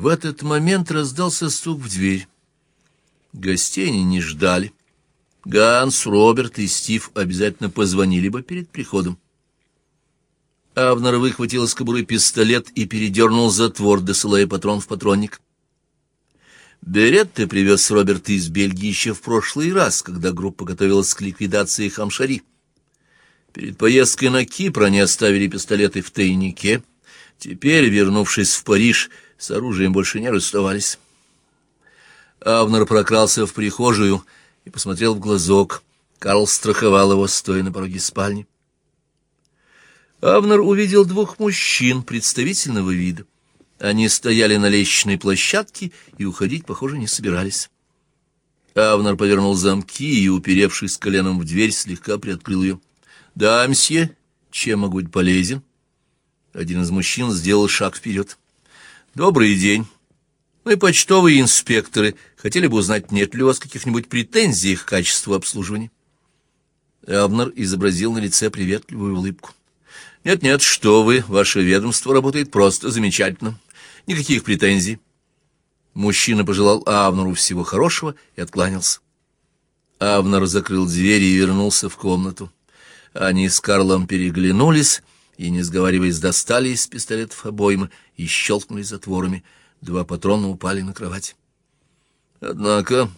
В этот момент раздался стук в дверь. Гостей они не ждали. Ганс, Роберт и Стив обязательно позвонили бы перед приходом. Авнер выхватил из кобуры пистолет и передернул затвор, досылая патрон в патронник. Берет ты привез Роберта из Бельгии еще в прошлый раз, когда группа готовилась к ликвидации Хамшари. Перед поездкой на Кипр они оставили пистолеты в тайнике. Теперь, вернувшись в Париж, с оружием больше не расставались. Авнер прокрался в прихожую и посмотрел в глазок. Карл страховал его, стоя на пороге спальни. Авнер увидел двух мужчин представительного вида. Они стояли на лестничной площадке и уходить, похоже, не собирались. Авнер повернул замки и, уперевшись коленом в дверь, слегка приоткрыл ее. «Да, мсье, чем могу быть полезен?» Один из мужчин сделал шаг вперед. «Добрый день. Мы почтовые инспекторы. Хотели бы узнать, нет ли у вас каких-нибудь претензий к качеству обслуживания?» Авнер изобразил на лице приветливую улыбку. «Нет-нет, что вы, ваше ведомство работает просто замечательно. Никаких претензий». Мужчина пожелал Авнеру всего хорошего и откланялся. Авнер закрыл дверь и вернулся в комнату. Они с Карлом переглянулись и, не сговариваясь, достали из пистолетов обоймы и щелкнули затворами. Два патрона упали на кровать. «Однако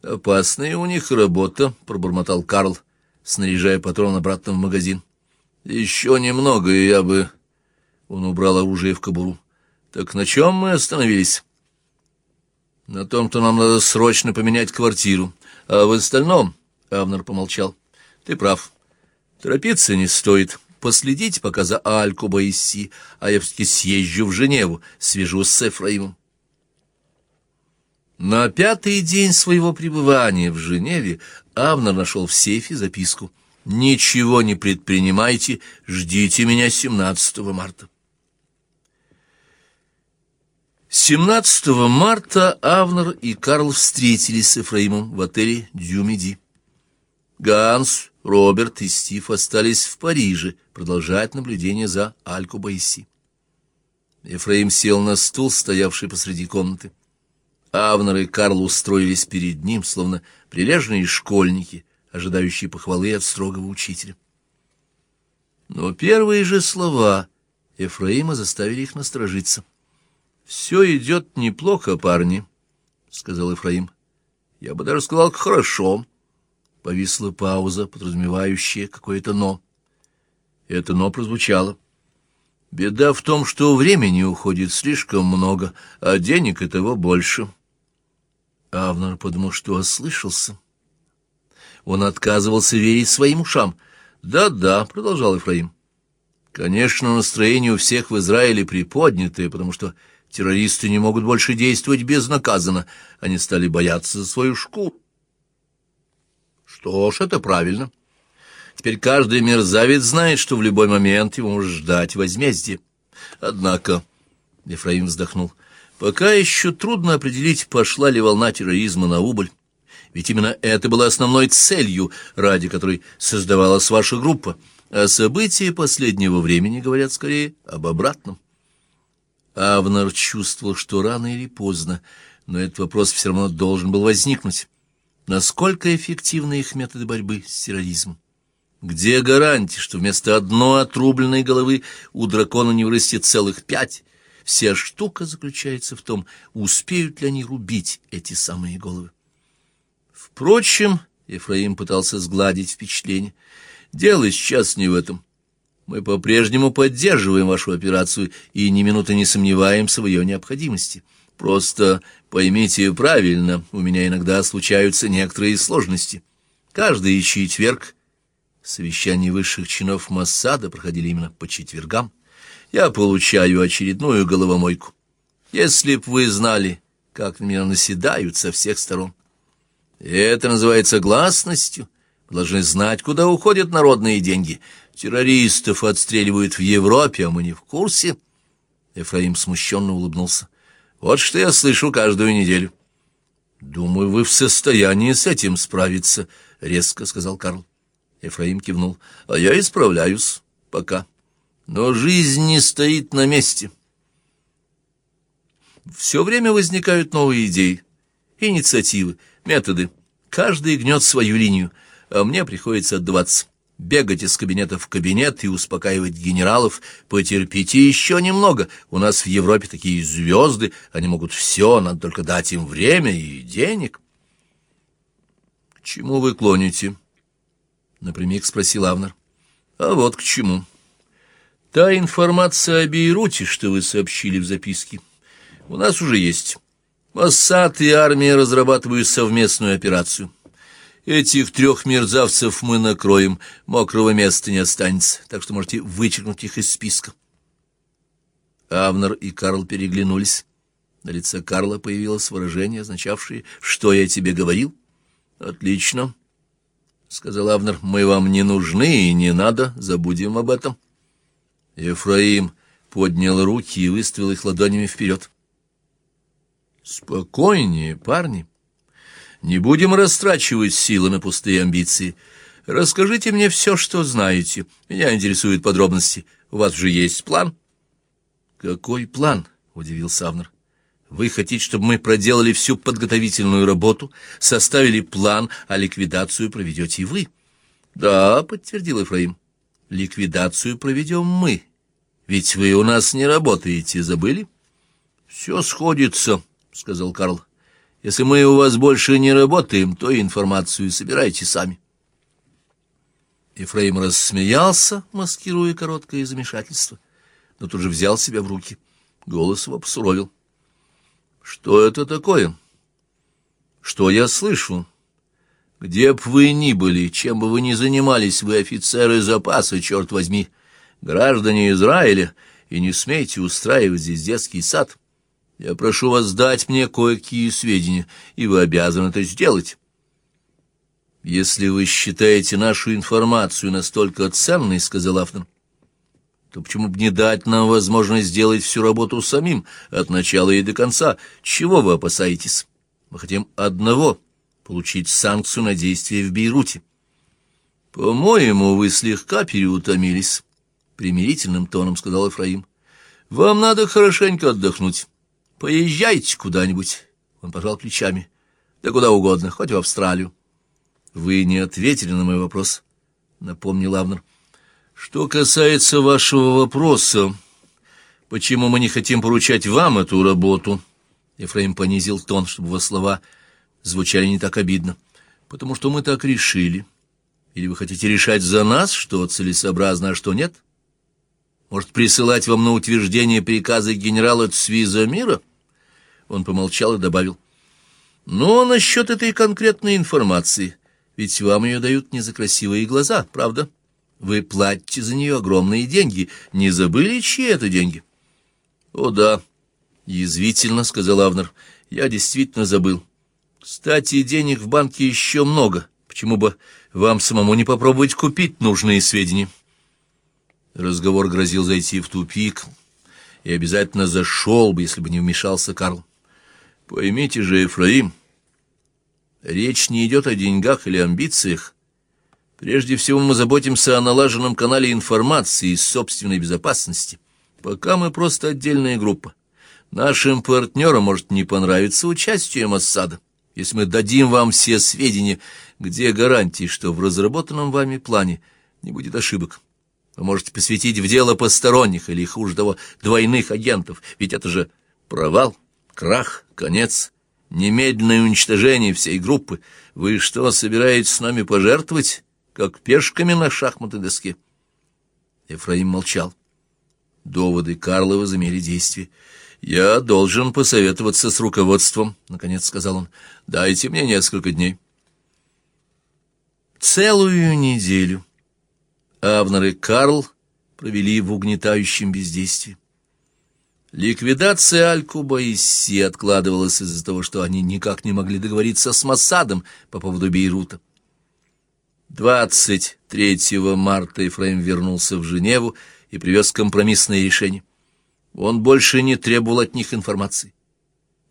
опасная у них работа», — пробормотал Карл, снаряжая патрон обратно в магазин. Еще немного, и я бы... Он убрал оружие в кобуру. Так на чем мы остановились? На том, что нам надо срочно поменять квартиру. А в остальном... Авнер помолчал. Ты прав. Торопиться не стоит. Последите пока за Альку Боисси, а я все-таки съезжу в Женеву, свяжусь с Эфраимом. На пятый день своего пребывания в Женеве Авнер нашел в сейфе записку — Ничего не предпринимайте, ждите меня 17 марта. 17 марта Авнер и Карл встретились с Ефраимом в отеле «Дюмиди». Ганс, Роберт и Стив остались в Париже продолжать наблюдение за Альку Байси. Ефраим сел на стул, стоявший посреди комнаты. Авнер и Карл устроились перед ним, словно прилежные школьники — ожидающие похвалы от строгого учителя. Но первые же слова Ефраима заставили их насторожиться. «Все идет неплохо, парни», — сказал Ефраим. «Я бы даже сказал, хорошо». Повисла пауза, подразумевающая какое-то «но». Это «но» прозвучало. «Беда в том, что времени уходит слишком много, а денег и того больше». Авнер подумал, что ослышался. Он отказывался верить своим ушам. «Да-да», — продолжал Ефраим. «Конечно, настроение у всех в Израиле приподнятое, потому что террористы не могут больше действовать безнаказанно. Они стали бояться за свою шкуру». «Что ж, это правильно. Теперь каждый мерзавец знает, что в любой момент его может ждать возмездие. Однако...» — Ефраим вздохнул. «Пока еще трудно определить, пошла ли волна терроризма на убыль. Ведь именно это было основной целью, ради которой создавалась ваша группа. А события последнего времени говорят скорее об обратном. Авнер чувствовал, что рано или поздно, но этот вопрос все равно должен был возникнуть. Насколько эффективны их методы борьбы с терроризмом? Где гарантия, что вместо одной отрубленной головы у дракона не вырастет целых пять? Вся штука заключается в том, успеют ли они рубить эти самые головы. Впрочем, Ефраим пытался сгладить впечатление. Дело сейчас не в этом. Мы по-прежнему поддерживаем вашу операцию и ни минуты не сомневаемся в ее необходимости. Просто поймите правильно, у меня иногда случаются некоторые сложности. Каждый четверг совещания высших чинов Массада проходили именно по четвергам. Я получаю очередную головомойку. Если б вы знали, как на меня наседают со всех сторон. Это называется гласностью. Должны знать, куда уходят народные деньги. Террористов отстреливают в Европе, а мы не в курсе. Ефраим смущенно улыбнулся. Вот что я слышу каждую неделю. Думаю, вы в состоянии с этим справиться, — резко сказал Карл. Ефраим кивнул. А я исправляюсь. Пока. Но жизнь не стоит на месте. Все время возникают новые идеи, инициативы, методы. Каждый гнет свою линию, а мне приходится отдаваться. Бегать из кабинета в кабинет и успокаивать генералов. Потерпите еще немного. У нас в Европе такие звезды, они могут все, надо только дать им время и денег. — К чему вы клоните? — напрямик спросил Авнер. — А вот к чему. Та информация о Бейруте, что вы сообщили в записке, у нас уже есть. Моссад и армия разрабатывают совместную операцию. Этих трех мерзавцев мы накроем, мокрого места не останется, так что можете вычеркнуть их из списка. Авнер и Карл переглянулись. На лице Карла появилось выражение, означавшее «Что я тебе говорил?» «Отлично», — сказал Авнер, — «мы вам не нужны и не надо, забудем об этом». Ефраим поднял руки и выставил их ладонями вперед. «Спокойнее, парни. Не будем растрачивать силы на пустые амбиции. Расскажите мне все, что знаете. Меня интересуют подробности. У вас же есть план?» «Какой план?» — удивился Авнер. «Вы хотите, чтобы мы проделали всю подготовительную работу, составили план, а ликвидацию проведете вы?» «Да», — подтвердил Ефраим. «Ликвидацию проведем мы. Ведь вы у нас не работаете, забыли?» «Все сходится», — сказал Карл. «Если мы у вас больше не работаем, то информацию собирайте сами». Ефраим рассмеялся, маскируя короткое замешательство, но тут же взял себя в руки. Голос его посуровил. «Что это такое? Что я слышу? Где б вы ни были, чем бы вы ни занимались, вы офицеры запаса, черт возьми, граждане Израиля, и не смейте устраивать здесь детский сад». Я прошу вас дать мне кое-какие сведения, и вы обязаны это сделать. Если вы считаете нашу информацию настолько ценной, — сказал Афнер, — то почему бы не дать нам возможность сделать всю работу самим, от начала и до конца? Чего вы опасаетесь? Мы хотим одного — получить санкцию на действие в Бейруте. По-моему, вы слегка переутомились, — примирительным тоном сказал Эфраим. Вам надо хорошенько отдохнуть. Поезжайте куда-нибудь. Он пожал плечами. Да куда угодно, хоть в Австралию. Вы не ответили на мой вопрос, напомнил Авнер. Что касается вашего вопроса, почему мы не хотим поручать вам эту работу? Ефраим понизил тон, чтобы его слова звучали не так обидно. Потому что мы так решили. Или вы хотите решать за нас, что целесообразно, а что нет? Может, присылать вам на утверждение приказа генерала Цвиза он помолчал и добавил. «Но насчет этой конкретной информации, ведь вам ее дают не за красивые глаза, правда? Вы платите за нее огромные деньги. Не забыли, чьи это деньги?» «О, да», — язвительно сказал Авнер. «Я действительно забыл. Кстати, денег в банке еще много. Почему бы вам самому не попробовать купить нужные сведения?» Разговор грозил зайти в тупик, и обязательно зашел бы, если бы не вмешался Карл. Поймите же, Ефраим, речь не идет о деньгах или амбициях. Прежде всего мы заботимся о налаженном канале информации и собственной безопасности. Пока мы просто отдельная группа. Нашим партнерам может не понравиться участие Моссада. Если мы дадим вам все сведения, где гарантии, что в разработанном вами плане не будет ошибок? Вы можете посвятить в дело посторонних или, хуже того, двойных агентов, ведь это же провал. Крах, конец, немедленное уничтожение всей группы. Вы что, собираетесь с нами пожертвовать, как пешками на шахматной доске?» Ефраим молчал. Доводы Карла возымели действие. «Я должен посоветоваться с руководством», — наконец сказал он. «Дайте мне несколько дней». Целую неделю Авнер и Карл провели в угнетающем бездействии. Ликвидация Аль-Куба и Си откладывалась из-за того, что они никак не могли договориться с Массадом по поводу Бейрута. 23 марта Ефраим вернулся в Женеву и привез компромиссное решение. Он больше не требовал от них информации.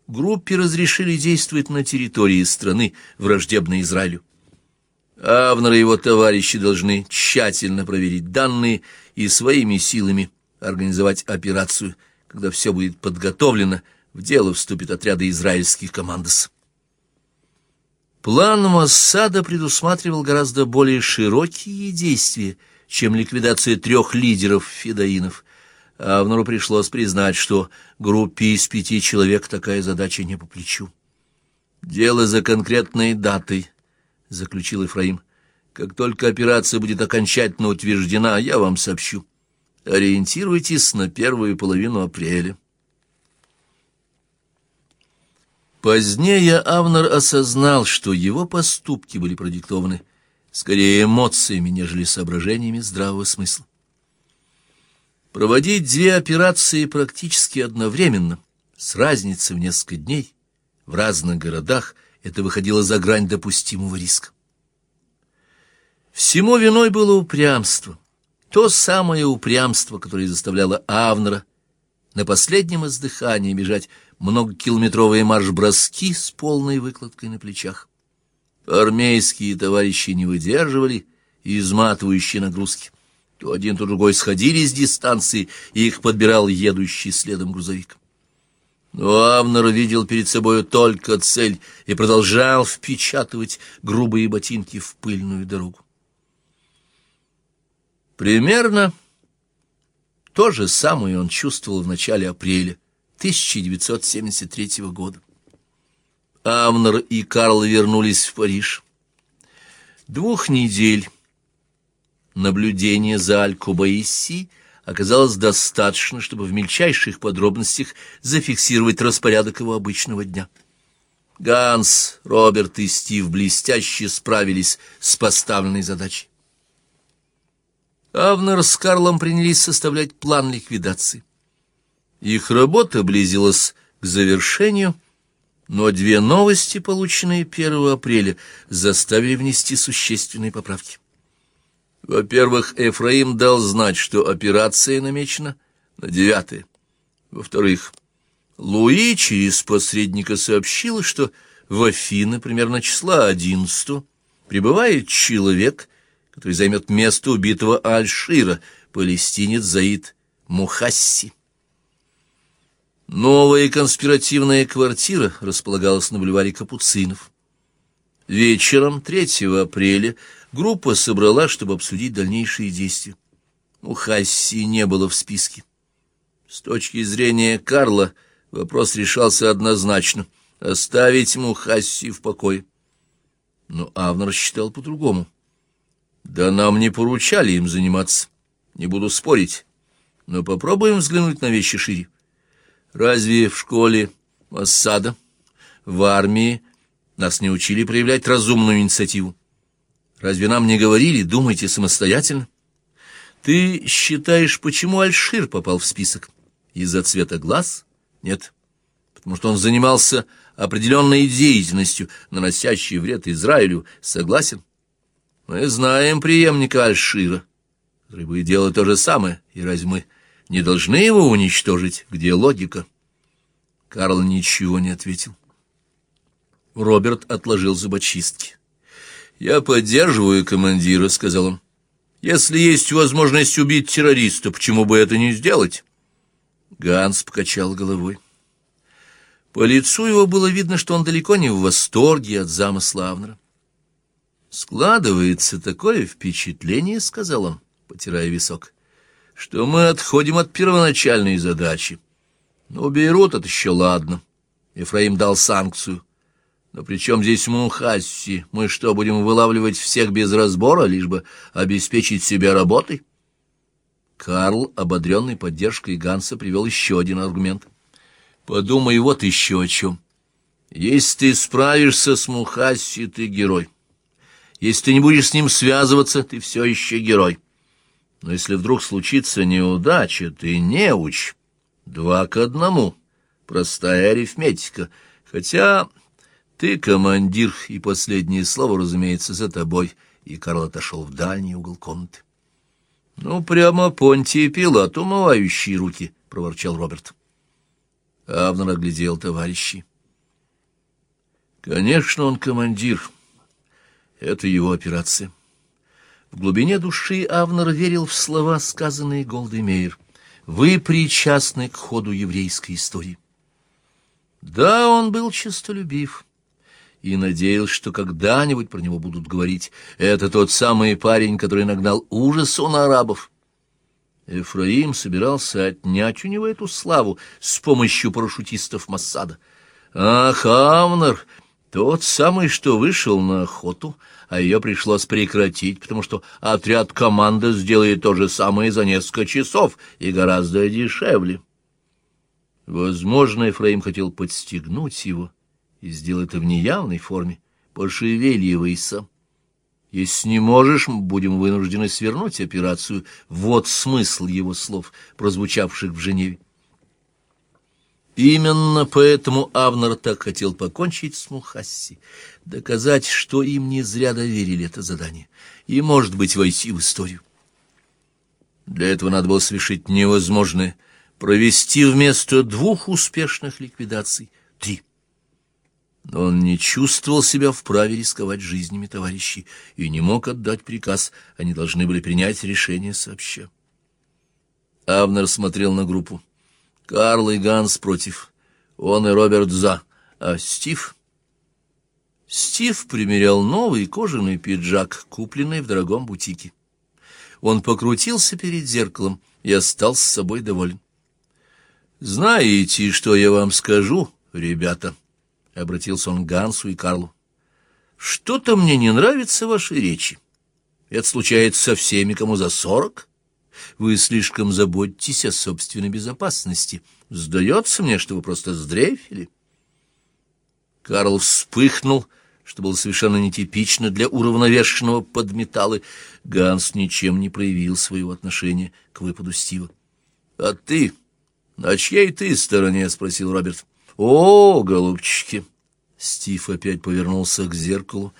Группе разрешили действовать на территории страны, враждебной Израилю. Авнер и его товарищи должны тщательно проверить данные и своими силами организовать операцию – когда все будет подготовлено, в дело вступят отряды израильских командос. План Моссада предусматривал гораздо более широкие действия, чем ликвидация трех лидеров федоинов. Авнору пришлось признать, что группе из пяти человек такая задача не по плечу. «Дело за конкретной датой», — заключил Ефраим. «Как только операция будет окончательно утверждена, я вам сообщу. Ориентируйтесь на первую половину апреля». Позднее Авнер осознал, что его поступки были продиктованы скорее эмоциями, нежели соображениями здравого смысла. Проводить две операции практически одновременно, с разницей в несколько дней, в разных городах, это выходило за грань допустимого риска. Всему виной было упрямство, то самое упрямство, которое заставляло Авнера на последнем издыхании бежать многокилометровые марш-броски с полной выкладкой на плечах. Армейские товарищи не выдерживали изматывающие нагрузки. То один, то другой сходили с дистанции, и их подбирал едущий следом грузовик. Но Авнер видел перед собой только цель и продолжал впечатывать грубые ботинки в пыльную дорогу. Примерно то же самое он чувствовал в начале апреля, 1973 года. Амнер и Карл вернулись в Париж. Двух недель наблюдения за Аль-Кубаиси оказалось достаточно, чтобы в мельчайших подробностях зафиксировать распорядок его обычного дня. Ганс, Роберт и Стив блестяще справились с поставленной задачей. Авнер с Карлом принялись составлять план ликвидации. Их работа близилась к завершению, но две новости, полученные 1 апреля, заставили внести существенные поправки. Во-первых, Эфраим дал знать, что операция намечена на девятое. Во-вторых, Луи через посредника сообщил, что в Афины примерно числа одиннадцатого прибывает человек, который займет место убитого Аль-Шира, палестинец Заид Мухасси. Новая конспиративная квартира располагалась на бульваре Капуцинов. Вечером 3 апреля группа собрала, чтобы обсудить дальнейшие действия. У Хасси не было в списке. С точки зрения Карла вопрос решался однозначно — оставить Мухасси в покое. Но Авнер считал по-другому. Да нам не поручали им заниматься. Не буду спорить. Но попробуем взглянуть на вещи шире. Разве в школе осада, в армии нас не учили проявлять разумную инициативу? Разве нам не говорили, думайте самостоятельно? Ты считаешь, почему Альшир попал в список? Из-за цвета глаз? Нет. Потому что он занимался определенной деятельностью, наносящей вред Израилю. Согласен? Мы знаем преемника Альшира, будет делать то же самое, и разве мы не должны его уничтожить. Где логика? Карл ничего не ответил. Роберт отложил зубочистки. «Я поддерживаю командира», — сказал он. «Если есть возможность убить террориста, почему бы это не сделать?» Ганс покачал головой. По лицу его было видно, что он далеко не в восторге от замысла Авнера. «Складывается такое впечатление», — сказал он, потирая висок, что мы отходим от первоначальной задачи. Ну, Бейрут — это еще ладно. Ефраим дал санкцию. Но при чем здесь Мухасси? Мы что, будем вылавливать всех без разбора, лишь бы обеспечить себя работой? Карл, ободренный поддержкой Ганса, привел еще один аргумент. Подумай вот еще о чем. Если ты справишься с Мухасси, ты герой. Если ты не будешь с ним связываться, ты все еще герой. Но если вдруг случится неудача, ты не уч. Два к одному. Простая арифметика. Хотя ты командир, и последнее слово, разумеется, за тобой. И Карл отошел в дальний угол комнаты. «Ну, прямо Понтий Пилат, умывающий руки», — проворчал Роберт. Авнер оглядел товарищей. «Конечно, он командир. Это его операция». В глубине души Авнер верил в слова, сказанные Голдемейр. «Вы причастны к ходу еврейской истории». Да, он был честолюбив и надеялся, что когда-нибудь про него будут говорить. Это тот самый парень, который нагнал ужасу на арабов. Эфраим собирался отнять у него эту славу с помощью парашютистов Массада. Ах, Авнер, тот самый, что вышел на охоту, а ее пришлось прекратить, потому что отряд команда сделает то же самое за несколько часов и гораздо дешевле. Возможно, Ефраим хотел подстегнуть его и сделать это в неявной форме. Пошевеливайся. Если не можешь, будем вынуждены свернуть операцию. Вот смысл его слов, прозвучавших в Женеве. Именно поэтому Авнер так хотел покончить с Мухасси, доказать, что им не зря доверили это задание, и, может быть, войти в историю. Для этого надо было совершить невозможное — провести вместо двух успешных ликвидаций три. Но он не чувствовал себя вправе рисковать жизнями товарищей и не мог отдать приказ, они должны были принять решение сообща. Авнер смотрел на группу. Карл и Ганс против, он и Роберт за, а Стив... Стив примерял новый кожаный пиджак, купленный в дорогом бутике. Он покрутился перед зеркалом и остался с собой доволен. «Знаете, что я вам скажу, ребята?» — обратился он к Гансу и Карлу. «Что-то мне не нравятся ваши речи. Это случается со всеми, кому за сорок. Вы слишком заботитесь о собственной безопасности. Сдается мне, что вы просто сдрейфили». Карл вспыхнул, что было совершенно нетипично для уравновешенного подметалы. Ганс ничем не проявил своего отношения к выпаду Стива. «А ты...» «На чьей ты стороне?» — спросил Роберт. «О, голубчики!» Стив опять повернулся к зеркалу.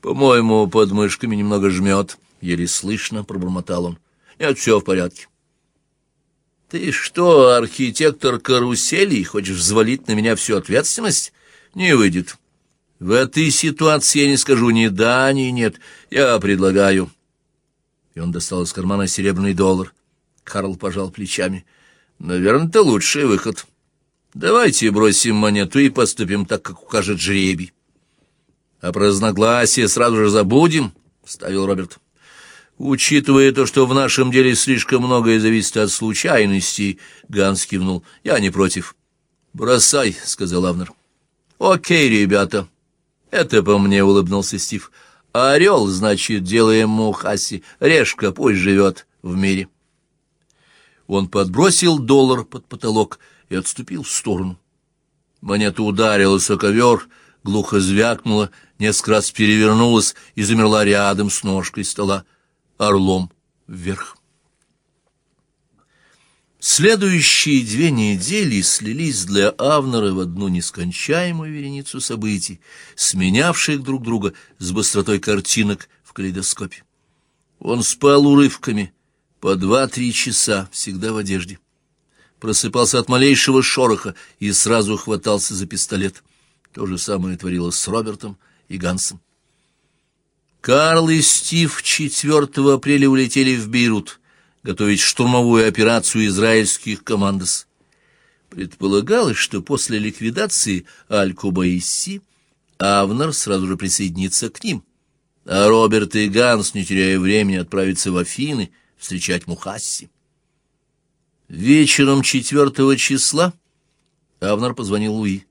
«По-моему, под мышками немного жмет». Еле слышно пробормотал он. «Нет, все в порядке». «Ты что, архитектор каруселей, хочешь взвалить на меня всю ответственность? Не выйдет. В этой ситуации я не скажу ни да, ни нет. Я предлагаю». И он достал из кармана серебряный доллар. Карл пожал плечами. Наверное, это лучший выход. Давайте бросим монету и поступим так, как укажет жребий. А про разногласия сразу же забудем, — ставил Роберт. Учитывая то, что в нашем деле слишком многое зависит от случайностей, — Ганс кивнул, — я не против. Бросай, — сказал Авнер. Окей, ребята. Это по мне, — улыбнулся Стив. Орел, значит, делаем Мухаси. Решка пусть живет в мире. — он подбросил доллар под потолок и отступил в сторону. Монета ударилась о ковер, глухо звякнула, несколько раз перевернулась и замерла рядом с ножкой стола, орлом вверх. Следующие две недели слились для Авнера в одну нескончаемую вереницу событий, сменявших друг друга с быстротой картинок в калейдоскопе. Он спал урывками, по два-три часа, всегда в одежде. Просыпался от малейшего шороха и сразу хватался за пистолет. То же самое творилось с Робертом и Гансом. Карл и Стив 4 апреля улетели в Бейрут готовить штурмовую операцию израильских командос. Предполагалось, что после ликвидации Аль-Кубаиси Авнер сразу же присоединится к ним, а Роберт и Ганс, не теряя времени, отправятся в Афины — встречать Мухасси. Вечером четвертого числа Авнар позвонил Луи.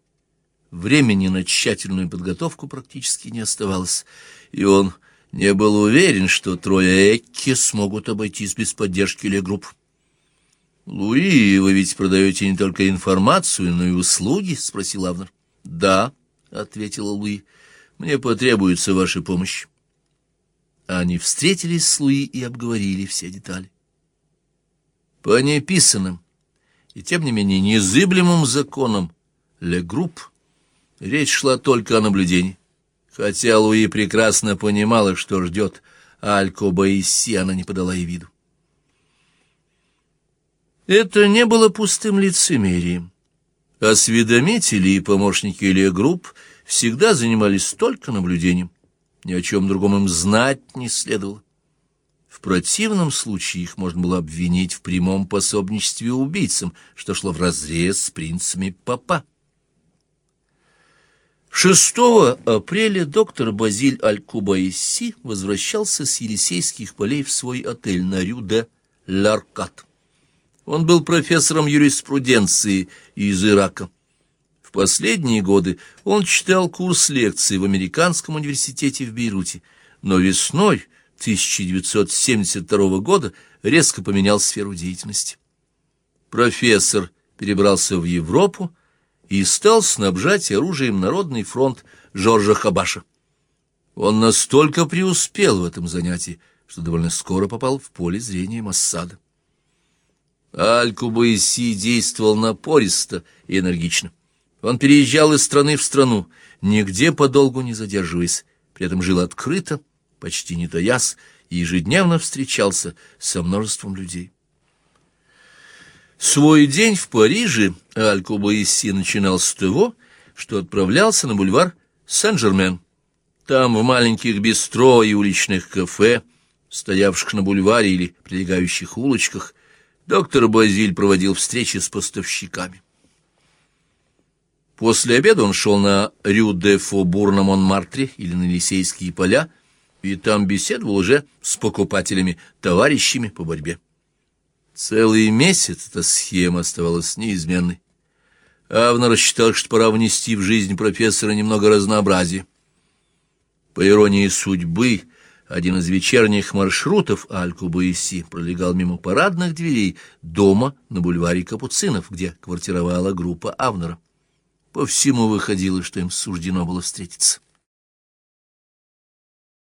Времени на тщательную подготовку практически не оставалось, и он не был уверен, что трое Экки смогут обойтись без поддержки Легрупп. «Луи, вы ведь продаете не только информацию, но и услуги?» — спросил Авнер. «Да», — ответила Луи, — «мне потребуется ваша помощь». Они встретились с Луи и обговорили все детали. По неписанным и, тем не менее, незыблемым законам Ле Групп речь шла только о наблюдении. Хотя Луи прекрасно понимала, что ждет, а Алькоба и Си она не подала и виду. Это не было пустым лицемерием. Осведомители и помощники Ле Групп всегда занимались только наблюдением ни о чем другом им знать не следовало. В противном случае их можно было обвинить в прямом пособничестве убийцам, что шло вразрез с принципами Папа. 6 апреля доктор Базиль Аль-Кубаиси возвращался с Елисейских полей в свой отель на Рю-де Ларкат. Он был профессором юриспруденции из Ирака. В последние годы он читал курс лекций в Американском университете в Бейруте, но весной 1972 года резко поменял сферу деятельности. Профессор перебрался в Европу, и стал снабжать оружием Народный фронт Жоржа Хабаша. Он настолько преуспел в этом занятии, что довольно скоро попал в поле зрения Массада. Аль-Кубайси действовал напористо и энергично. Он переезжал из страны в страну, нигде подолгу не задерживаясь, при этом жил открыто, почти не таясь, и ежедневно встречался со множеством людей. Свой день в Париже Аль-Кубаиси начинал с того, что отправлялся на бульвар Сен-Жермен. Там, в маленьких бистро и уличных кафе, стоявших на бульваре или прилегающих улочках, доктор Базиль проводил встречи с поставщиками. После обеда он шел на Рю-де-Фобур на Монмартре или на Лисейские поля, и там беседовал уже с покупателями, товарищами по борьбе. Целый месяц эта схема оставалась неизменной. Авнер рассчитал, что пора внести в жизнь профессора немного разнообразия. По иронии судьбы, один из вечерних маршрутов Аль-Кубаиси пролегал мимо парадных дверей дома на бульваре Капуцинов, где квартировала группа Авнера. По всему выходило, что им суждено было встретиться.